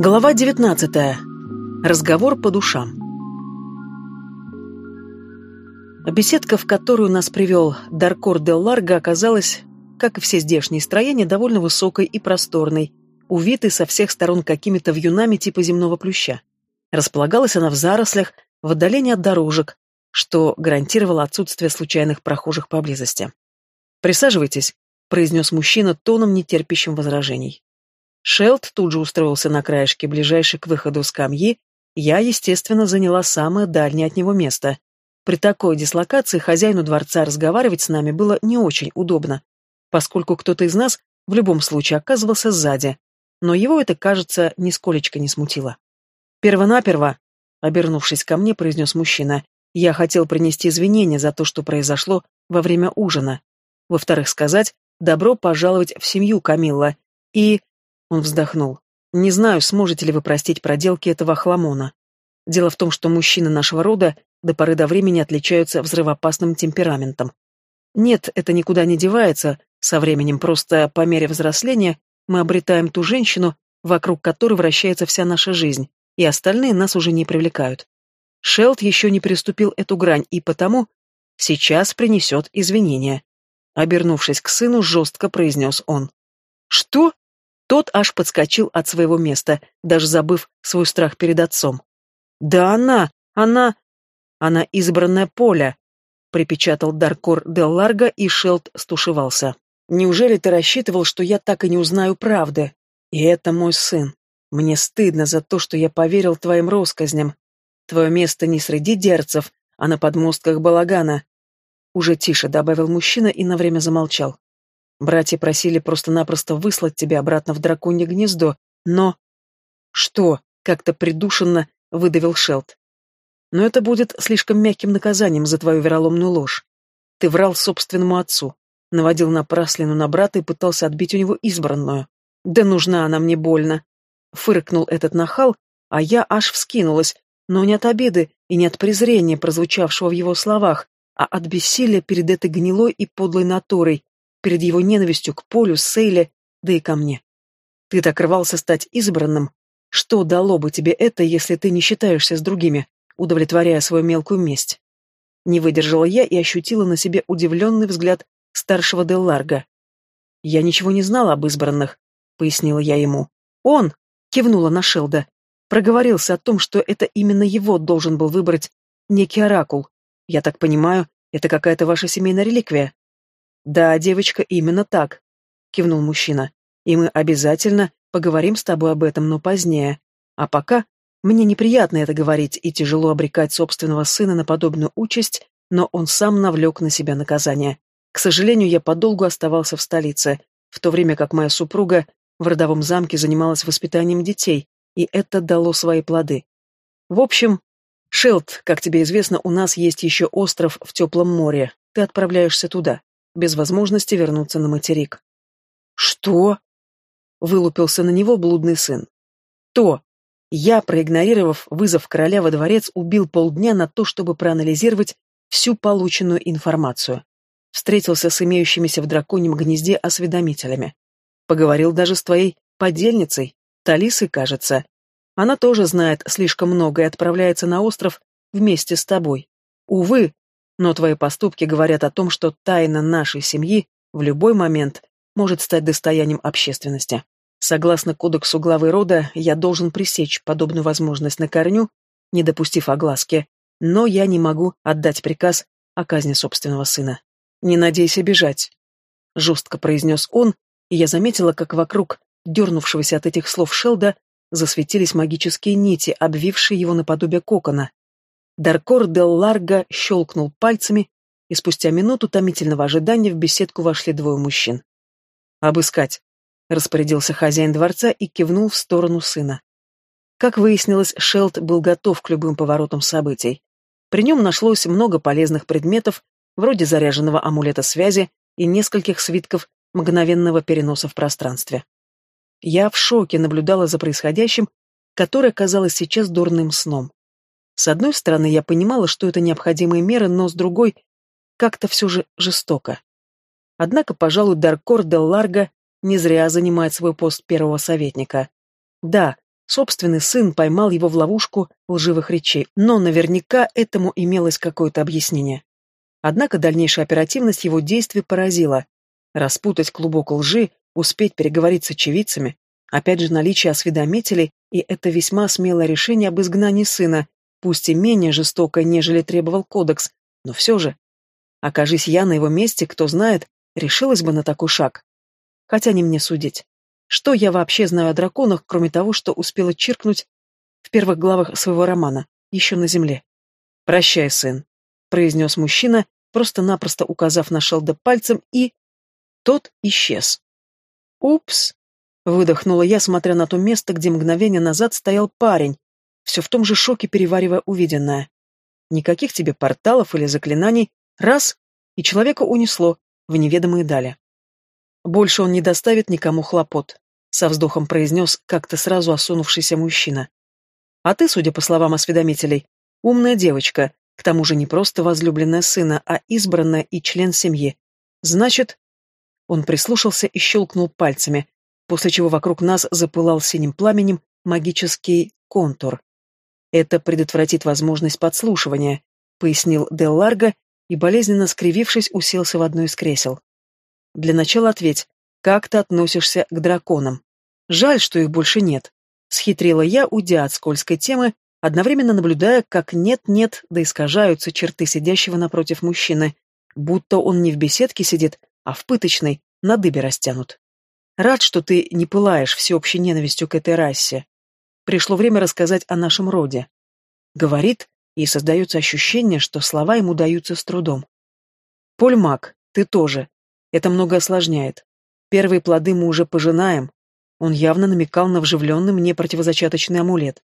Глава 19. Разговор по душам. Беседка, в которую нас привел Даркор де Ларго, оказалась, как и все здешние строения, довольно высокой и просторной, увитой со всех сторон какими-то вьюнами типа земного плюща. Располагалась она в зарослях, в отдалении от дорожек, что гарантировало отсутствие случайных прохожих поблизости. «Присаживайтесь», — произнес мужчина тоном, нетерпящим возражений. Шелд тут же устроился на краешке, ближайшей к выходу скамьи, я, естественно, заняла самое дальнее от него место. При такой дислокации хозяину дворца разговаривать с нами было не очень удобно, поскольку кто-то из нас в любом случае оказывался сзади, но его это, кажется, нисколечко не смутило. «Первонаперво», — обернувшись ко мне, произнес мужчина, «я хотел принести извинения за то, что произошло во время ужина. Во-вторых, сказать «добро пожаловать в семью, Камилла», и он вздохнул. «Не знаю, сможете ли вы простить проделки этого хламона. Дело в том, что мужчины нашего рода до поры до времени отличаются взрывоопасным темпераментом. Нет, это никуда не девается, со временем просто по мере взросления мы обретаем ту женщину, вокруг которой вращается вся наша жизнь, и остальные нас уже не привлекают. Шелд еще не переступил эту грань, и потому сейчас принесет извинения. Обернувшись к сыну, жестко произнес он. «Что?» Тот аж подскочил от своего места, даже забыв свой страх перед отцом. «Да она! Она... Она избранная Поля!» — припечатал Даркор де Ларго, и Шелд стушевался. «Неужели ты рассчитывал, что я так и не узнаю правды? И это мой сын. Мне стыдно за то, что я поверил твоим россказням. Твое место не среди дерцев, а на подмостках балагана». Уже тише добавил мужчина и на время замолчал. Братья просили просто-напросто выслать тебя обратно в драконье гнездо, но... Что? Как-то придушенно выдавил Шелд. Но это будет слишком мягким наказанием за твою вероломную ложь. Ты врал собственному отцу, наводил напраслину на брата и пытался отбить у него избранную. Да нужна она мне больно. Фыркнул этот нахал, а я аж вскинулась, но не от обиды и не от презрения, прозвучавшего в его словах, а от бессилия перед этой гнилой и подлой натурой, перед его ненавистью к Полю, Сейле, да и ко мне. Ты так рвался стать избранным. Что дало бы тебе это, если ты не считаешься с другими, удовлетворяя свою мелкую месть? Не выдержала я и ощутила на себе удивленный взгляд старшего Делларга. «Я ничего не знала об избранных», — пояснила я ему. «Он», — кивнула на Шелда, — проговорился о том, что это именно его должен был выбрать некий оракул. Я так понимаю, это какая-то ваша семейная реликвия. «Да, девочка, именно так», — кивнул мужчина. «И мы обязательно поговорим с тобой об этом, но позднее. А пока мне неприятно это говорить и тяжело обрекать собственного сына на подобную участь, но он сам навлек на себя наказание. К сожалению, я подолгу оставался в столице, в то время как моя супруга в родовом замке занималась воспитанием детей, и это дало свои плоды. В общем, Шелд, как тебе известно, у нас есть еще остров в теплом море. Ты отправляешься туда без возможности вернуться на материк. «Что?» — вылупился на него блудный сын. «То. Я, проигнорировав вызов короля во дворец, убил полдня на то, чтобы проанализировать всю полученную информацию. Встретился с имеющимися в драконьем гнезде осведомителями. Поговорил даже с твоей подельницей, Талисой, кажется. Она тоже знает слишком много и отправляется на остров вместе с тобой. Увы, но твои поступки говорят о том, что тайна нашей семьи в любой момент может стать достоянием общественности. Согласно кодексу главы рода, я должен пресечь подобную возможность на корню, не допустив огласки, но я не могу отдать приказ о казни собственного сына. «Не надейся бежать», — жестко произнес он, и я заметила, как вокруг дернувшегося от этих слов Шелда засветились магические нити, обвившие его наподобие кокона. Даркор дел Ларго щелкнул пальцами, и спустя минуту томительного ожидания в беседку вошли двое мужчин. «Обыскать», — распорядился хозяин дворца и кивнул в сторону сына. Как выяснилось, Шелд был готов к любым поворотам событий. При нем нашлось много полезных предметов, вроде заряженного амулета связи и нескольких свитков мгновенного переноса в пространстве. Я в шоке наблюдала за происходящим, которое казалось сейчас дурным сном. С одной стороны, я понимала, что это необходимые меры, но с другой, как-то все же жестоко. Однако, пожалуй, Даркор де Ларго не зря занимает свой пост первого советника. Да, собственный сын поймал его в ловушку лживых речей, но наверняка этому имелось какое-то объяснение. Однако дальнейшая оперативность его действий поразила. Распутать клубок лжи, успеть переговорить с очевидцами, опять же наличие осведомителей, и это весьма смелое решение об изгнании сына, пусть и менее жестокое, нежели требовал кодекс, но все же. Окажись я на его месте, кто знает, решилась бы на такой шаг. Хотя не мне судить. Что я вообще знаю о драконах, кроме того, что успела чиркнуть в первых главах своего романа, еще на земле? «Прощай, сын», — произнес мужчина, просто-напросто указав на Шелда пальцем, и... Тот исчез. «Упс!» — выдохнула я, смотря на то место, где мгновение назад стоял парень, все в том же шоке переваривая увиденное. Никаких тебе порталов или заклинаний, раз, и человека унесло в неведомые дали. Больше он не доставит никому хлопот, со вздохом произнес как-то сразу осунувшийся мужчина. А ты, судя по словам осведомителей, умная девочка, к тому же не просто возлюбленная сына, а избранная и член семьи. Значит, он прислушался и щелкнул пальцами, после чего вокруг нас запылал синим пламенем магический контур. Это предотвратит возможность подслушивания, пояснил Дел Ларго и, болезненно скривившись, уселся в одно из кресел. Для начала ответь, как ты относишься к драконам? Жаль, что их больше нет. Схитрила я, уйдя от скользкой темы, одновременно наблюдая, как нет-нет, да искажаются черты сидящего напротив мужчины, будто он не в беседке сидит, а в пыточной, на дыбе растянут. Рад, что ты не пылаешь всеобщей ненавистью к этой расе. Пришло время рассказать о нашем роде. Говорит, и создается ощущение, что слова ему даются с трудом. Поль Мак, ты тоже. Это много осложняет. Первые плоды мы уже пожинаем. Он явно намекал на вживленный мне противозачаточный амулет.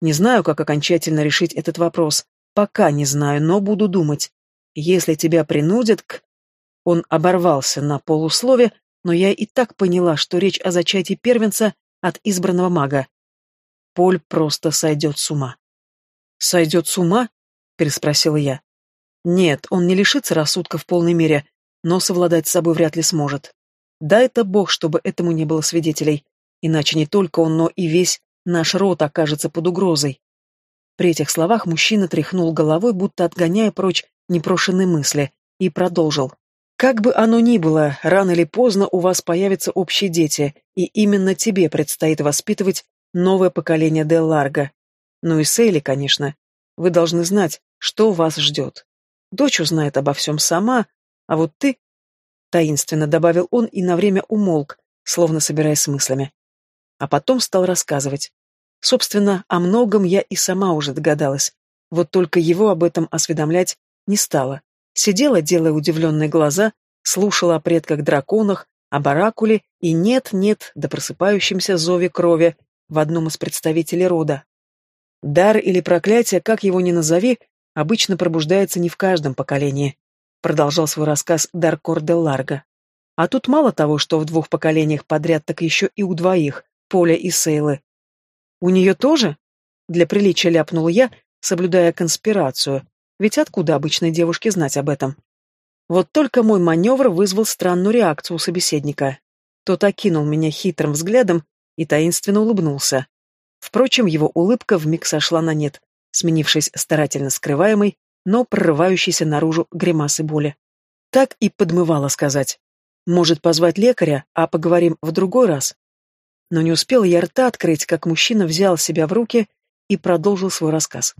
Не знаю, как окончательно решить этот вопрос. Пока не знаю, но буду думать. Если тебя принудят к... Он оборвался на полуслове, но я и так поняла, что речь о зачатии первенца от избранного мага. Поль просто сойдет с ума. «Сойдет с ума?» — переспросила я. «Нет, он не лишится рассудка в полной мере, но совладать с собой вряд ли сможет. Да это бог, чтобы этому не было свидетелей, иначе не только он, но и весь наш род окажется под угрозой. При этих словах мужчина тряхнул головой, будто отгоняя прочь непрошенные мысли, и продолжил. «Как бы оно ни было, рано или поздно у вас появятся общие дети, и именно тебе предстоит воспитывать новое поколение Дел Ларго. Ну и Сейли, конечно. Вы должны знать, что вас ждет. Дочь узнает обо всем сама, а вот ты...» Таинственно добавил он и на время умолк, словно собираясь с мыслями. А потом стал рассказывать. Собственно, о многом я и сама уже догадалась. Вот только его об этом осведомлять не стала. Сидела, делая удивленные глаза, слушала о предках-драконах, о баракуле и нет-нет, до просыпающемся зове крови в одном из представителей рода. Дар или проклятие, как его ни назови, обычно пробуждается не в каждом поколении продолжал свой рассказ Даркор де Ларго. А тут мало того, что в двух поколениях подряд, так еще и у двоих, Поля и Сейлы. У нее тоже? Для приличия ляпнула я, соблюдая конспирацию, ведь откуда обычной девушке знать об этом? Вот только мой маневр вызвал странную реакцию у собеседника. Тот окинул меня хитрым взглядом и таинственно улыбнулся. Впрочем, его улыбка вмиг сошла на нет, сменившись старательно скрываемой, но прорывающейся наружу гримасы боли. Так и подмывало сказать. Может, позвать лекаря, а поговорим в другой раз? Но не успел я рта открыть, как мужчина взял себя в руки и продолжил свой рассказ.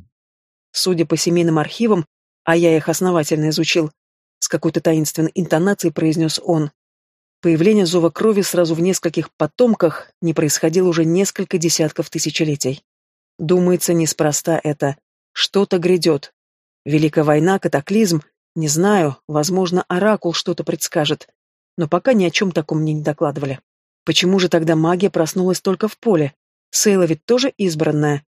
Судя по семейным архивам, а я их основательно изучил, с какой-то таинственной интонацией произнес он. Появление зова крови сразу в нескольких потомках не происходило уже несколько десятков тысячелетий. Думается, неспроста это. Что-то грядет, Великая война, катаклизм, не знаю, возможно, Оракул что-то предскажет. Но пока ни о чем таком мне не докладывали. Почему же тогда магия проснулась только в поле? Сейла ведь тоже избранная.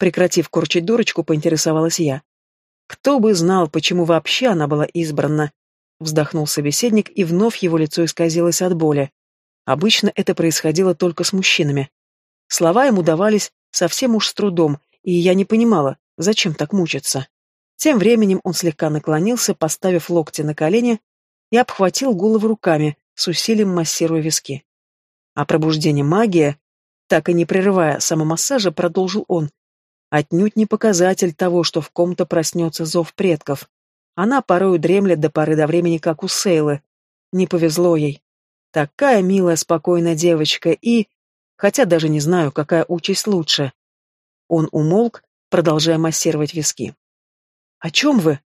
Прекратив корчить дурочку, поинтересовалась я. Кто бы знал, почему вообще она была избрана? Вздохнул собеседник, и вновь его лицо исказилось от боли. Обычно это происходило только с мужчинами. Слова ему давались совсем уж с трудом, и я не понимала, зачем так мучиться. Тем временем он слегка наклонился, поставив локти на колени, и обхватил голову руками, с усилием массируя виски. А пробуждение магия, так и не прерывая самомассажа, продолжил он, отнюдь не показатель того, что в ком-то проснется зов предков. Она порою дремлет до поры до времени, как у Сейлы. Не повезло ей. Такая милая, спокойная девочка и... Хотя даже не знаю, какая участь лучше. Он умолк, продолжая массировать виски. «О чем вы?»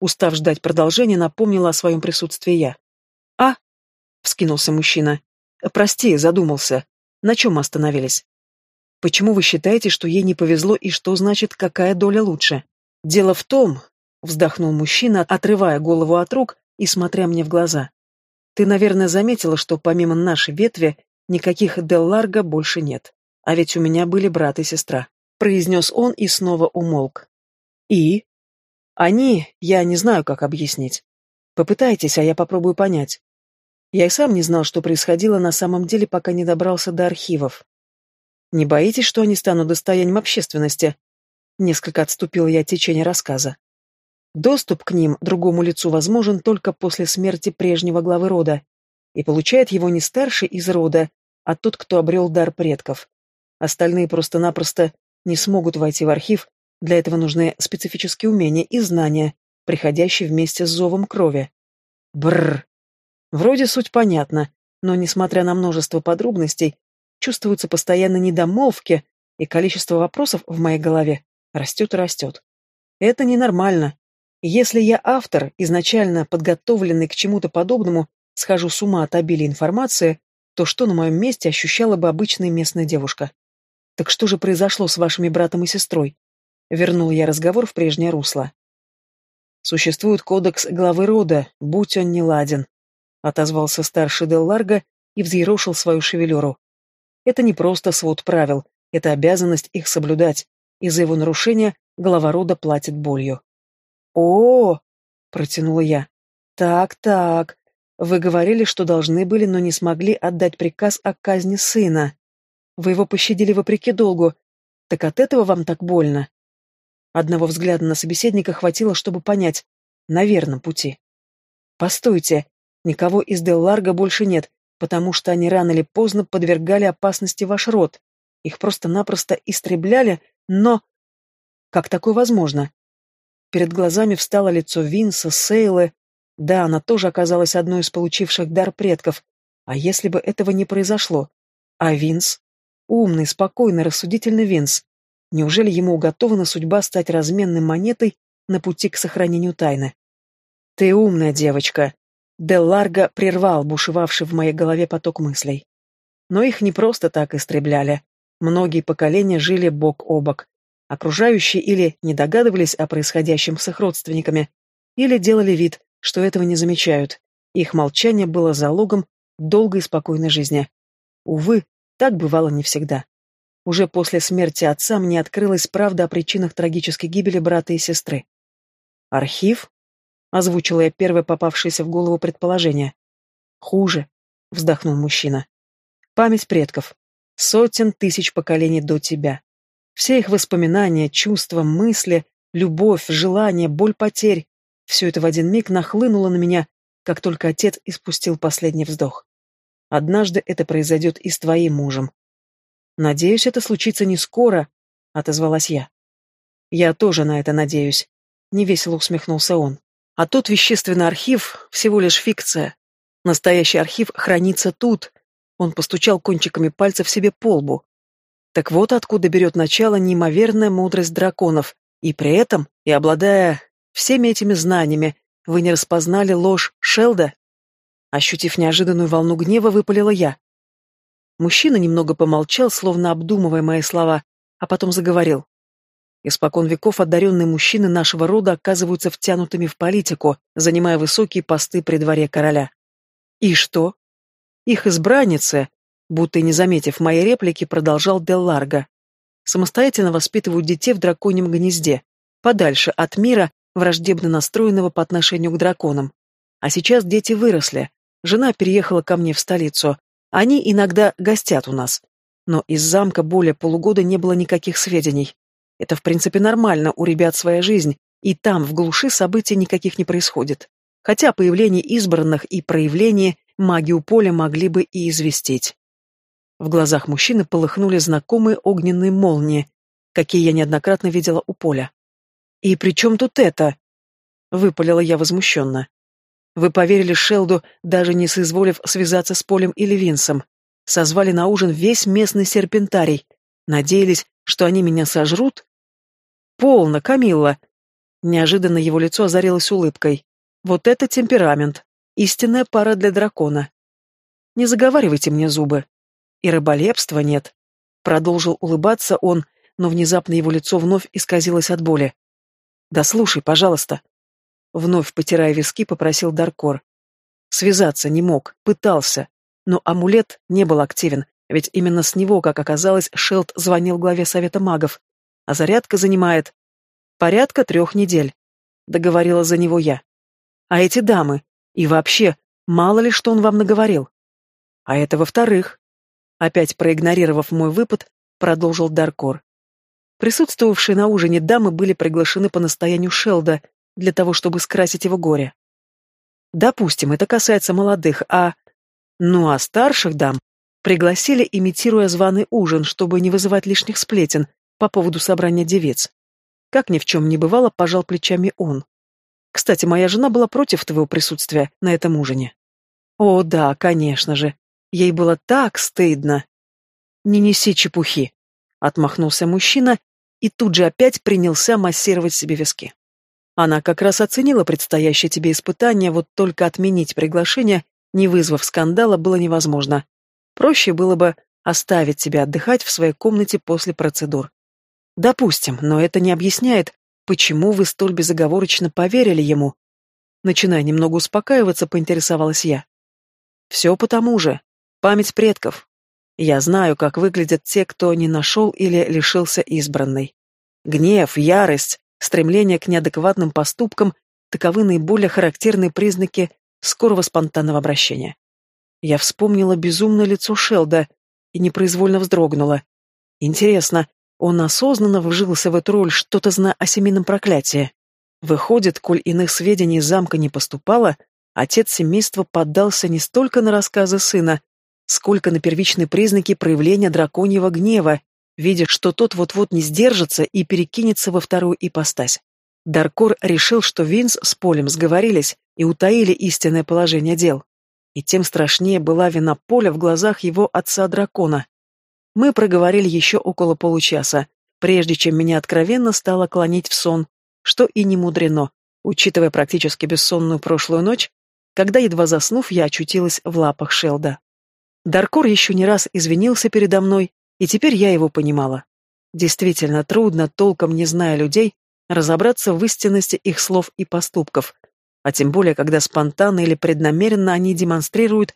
Устав ждать продолжения, напомнила о своем присутствии я. «А?» — вскинулся мужчина. «Прости, задумался. На чем мы остановились?» «Почему вы считаете, что ей не повезло и что значит, какая доля лучше?» «Дело в том...» — вздохнул мужчина, отрывая голову от рук и смотря мне в глаза. «Ты, наверное, заметила, что помимо нашей ветви никаких Делларго больше нет. А ведь у меня были брат и сестра», — произнес он и снова умолк. «И?» «Они... Я не знаю, как объяснить. Попытайтесь, а я попробую понять. Я и сам не знал, что происходило на самом деле, пока не добрался до архивов. Не боитесь, что они станут достоянием общественности? Несколько отступил я от течения рассказа. Доступ к ним другому лицу возможен только после смерти прежнего главы рода, и получает его не старший из рода, а тот, кто обрел дар предков. Остальные просто-напросто не смогут войти в архив, для этого нужны специфические умения и знания, приходящие вместе с зовом крови. Бррр. Вроде суть понятна, но, несмотря на множество подробностей, чувствуются постоянно недомолвки, и количество вопросов в моей голове растет и растет. Это ненормально. Если я автор, изначально подготовленный к чему-то подобному, схожу с ума от обилия информации, то что на моем месте ощущала бы обычная местная девушка? Так что же произошло с вашими братом и сестрой? Вернул я разговор в прежнее русло. Существует кодекс главы рода, будь он не ладен, отозвался старший Дел Ларго и взъерошил свою шевелюру. Это не просто свод правил, это обязанность их соблюдать, и за его нарушение глава рода платит болью. О, -о, -о протянула я. Так-так. Вы говорили, что должны были, но не смогли отдать приказ о казни сына. Вы его пощадили вопреки долгу. Так от этого вам так больно? Одного взгляда на собеседника хватило, чтобы понять. На верном пути. Постойте, никого из Дел Ларго больше нет, потому что они рано или поздно подвергали опасности ваш род. Их просто-напросто истребляли, но... Как такое возможно? Перед глазами встало лицо Винса, Сейлы. Да, она тоже оказалась одной из получивших дар предков. А если бы этого не произошло? А Винс? Умный, спокойный, рассудительный Винс. Неужели ему уготована судьба стать разменной монетой на пути к сохранению тайны? «Ты умная девочка», Дел Ларго прервал бушевавший в моей голове поток мыслей. Но их не просто так истребляли. Многие поколения жили бок о бок. Окружающие или не догадывались о происходящем с их родственниками, или делали вид, что этого не замечают. Их молчание было залогом долгой и спокойной жизни. Увы, так бывало не всегда. Уже после смерти отца мне открылась правда о причинах трагической гибели брата и сестры. Архив? Озвучила я первое попавшееся в голову предположение. Хуже, вздохнул мужчина. Память предков. Сотен тысяч поколений до тебя. Все их воспоминания, чувства, мысли, любовь, желание, боль потерь — все это в один миг нахлынуло на меня, как только отец испустил последний вздох. Однажды это произойдет и с твоим мужем. Надеюсь, это случится не скоро, — отозвалась я. Я тоже на это надеюсь, — невесело усмехнулся он. А тот вещественный архив — всего лишь фикция. Настоящий архив хранится тут. Он постучал кончиками пальцев себе по лбу. Так вот откуда берет начало неимоверная мудрость драконов. И при этом, и обладая всеми этими знаниями, вы не распознали ложь Шелда? Ощутив неожиданную волну гнева, выпалила я. Мужчина немного помолчал, словно обдумывая мои слова, а потом заговорил. Испокон веков одаренные мужчины нашего рода оказываются втянутыми в политику, занимая высокие посты при дворе короля. И что? Их избранницы, будто и не заметив моей реплики, продолжал Дел Ларго, самостоятельно воспитывают детей в драконьем гнезде, подальше от мира, враждебно настроенного по отношению к драконам. А сейчас дети выросли, жена переехала ко мне в столицу, они иногда гостят у нас. Но из замка более полугода не было никаких сведений. Это, в принципе, нормально, у ребят своя жизнь, и там, в глуши, событий никаких не происходит. Хотя появление избранных и проявление магию поля могли бы и известить. В глазах мужчины полыхнули знакомые огненные молнии, какие я неоднократно видела у поля. «И при чем тут это?» — выпалила я возмущенно. «Вы поверили Шелду, даже не соизволив связаться с Полем или Винсом. Созвали на ужин весь местный серпентарий. Надеялись, что они меня сожрут?» «Полно, Камилла!» Неожиданно его лицо озарилось улыбкой. «Вот это темперамент! Истинная пара для дракона!» «Не заговаривайте мне зубы!» «И рыболепства нет!» Продолжил улыбаться он, но внезапно его лицо вновь исказилось от боли. «Да слушай, пожалуйста!» Вновь потирая виски, попросил Даркор. Связаться не мог, пытался, но амулет не был активен, ведь именно с него, как оказалось, Шелд звонил главе Совета магов, а зарядка занимает порядка трех недель. Договорила за него я. А эти дамы, и вообще, мало ли что он вам наговорил. А это во-вторых. Опять проигнорировав мой выпад, продолжил Даркор. Присутствовавшие на ужине дамы были приглашены по настоянию Шелда для того, чтобы скрасить его горе. Допустим, это касается молодых, а... Ну а старших дам пригласили, имитируя званый ужин, чтобы не вызывать лишних сплетен по поводу собрания девиц. Как ни в чем не бывало, пожал плечами он. Кстати, моя жена была против твоего присутствия на этом ужине. О, да, конечно же. Ей было так стыдно. Не неси чепухи, отмахнулся мужчина и тут же опять принялся массировать себе виски. Она как раз оценила предстоящее тебе испытание, вот только отменить приглашение, не вызвав скандала, было невозможно. Проще было бы оставить тебя отдыхать в своей комнате после процедур. Допустим, но это не объясняет, почему вы столь безоговорочно поверили ему. Начиная немного успокаиваться, поинтересовалась я. Все потому же. Память предков. Я знаю, как выглядят те, кто не нашел или лишился избранной. Гнев, ярость, стремление к неадекватным поступкам – таковы наиболее характерные признаки скорого спонтанного обращения. Я вспомнила безумное лицо Шелда и непроизвольно вздрогнула. Интересно, он осознанно вжился в эту роль, что-то зная о семейном проклятии. Выходит, коль иных сведений из замка не поступало, отец семейства поддался не столько на рассказы сына, сколько на первичные признаки проявления драконьего гнева, видя, что тот вот-вот не сдержится и перекинется во вторую ипостась. Даркор решил, что Винс с Полем сговорились и утаили истинное положение дел. И тем страшнее была вина Поля в глазах его отца-дракона. Мы проговорили еще около получаса, прежде чем меня откровенно стало клонить в сон, что и не мудрено, учитывая практически бессонную прошлую ночь, когда, едва заснув, я очутилась в лапах Шелда. Даркор еще не раз извинился передо мной, и теперь я его понимала. Действительно трудно, толком не зная людей, разобраться в истинности их слов и поступков, а тем более, когда спонтанно или преднамеренно они демонстрируют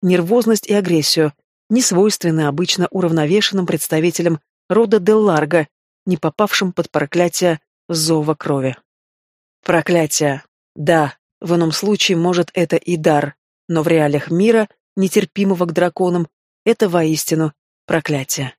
нервозность и агрессию, не свойственные обычно уравновешенным представителям рода Делларго, не попавшим под проклятие зова крови. Проклятие. Да, в ином случае, может, это и дар, но в реалиях мира нетерпимого к драконам, это воистину проклятие.